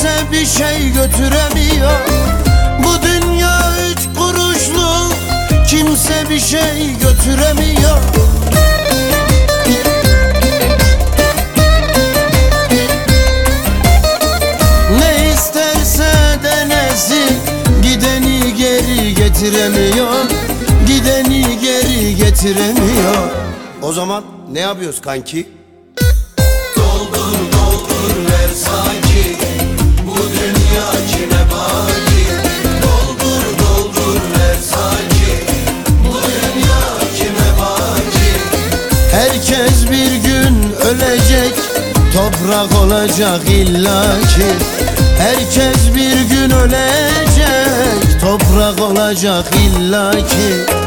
kimse bir şey götüremiyor. Bu dünya üç kuruşlu kimse bir şey götüremiyor. Ne isterse denesin gideni geri getiremiyor. Gideni geri getiremiyor. O zaman ne yapıyoruz kanki? Doldur doldur ver sanki. Herkes bir gün ölecek Toprak olacak illaki. Herkes bir gün ölecek Toprak olacak illaki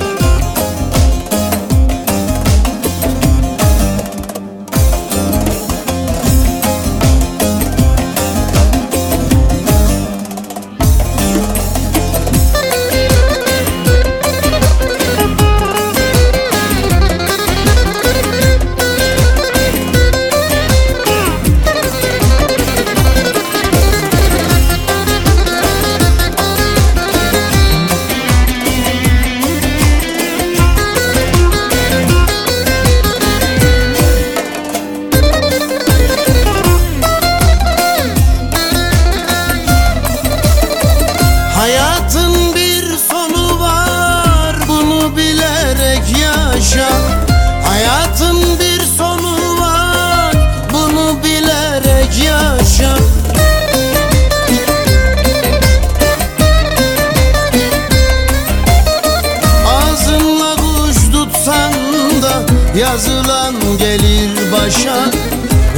yazılan gelir başa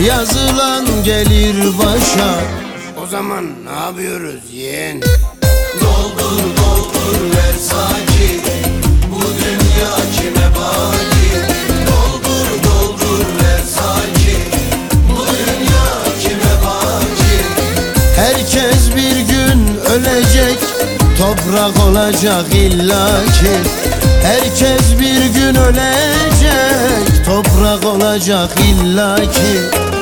Yazılan gelir başa. O zaman ne yapıyoruz yeğen? Doldur doldur ver sanki Bu dünya kime baki? Doldur doldur ver sanki Bu dünya kime baki? Herkes bir gün ölecek Toprak olacak illaki. Herkes bir gün ölecek Toprak olacak illaki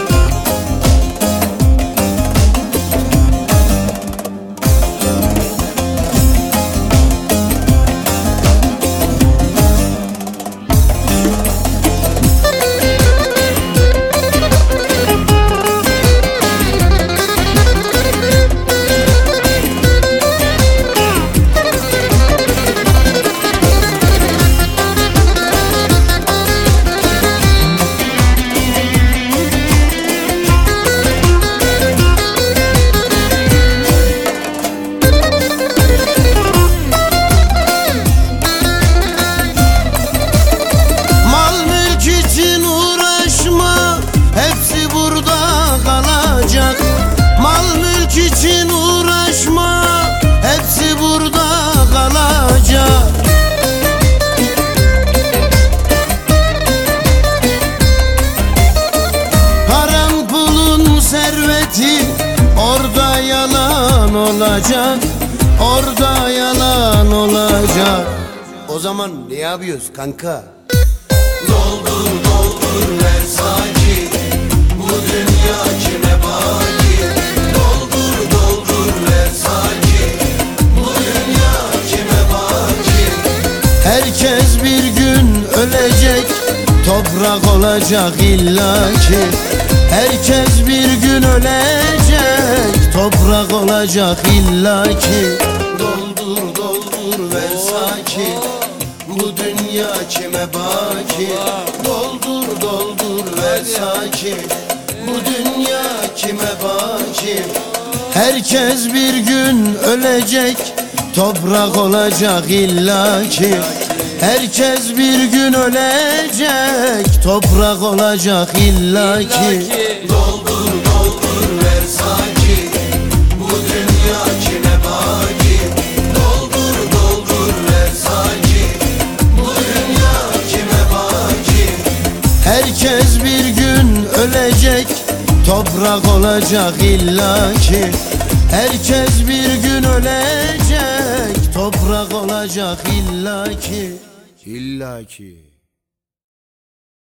olacak Orada yalan olacak. O zaman ne yapıyoruz kanka? Doldur doldur ver Bu dünya kime baki Doldur doldur ver Bu dünya kime baki Herkes bir gün ölecek Toprak olacak illaki. Herkes bir gün ölecek Toprak olacak illaki. Doldur doldur ver sanki Bu dünya kime baki? Doldur doldur ver sanki Bu dünya kime baki? Herkes bir gün ölecek. Toprak olacak illaki. Herkes bir gün ölecek. Toprak olacak illaki. Doldur doldur ver sanki olacak illaki Herkes bir gün ölecek Toprak olacak illaki İllaki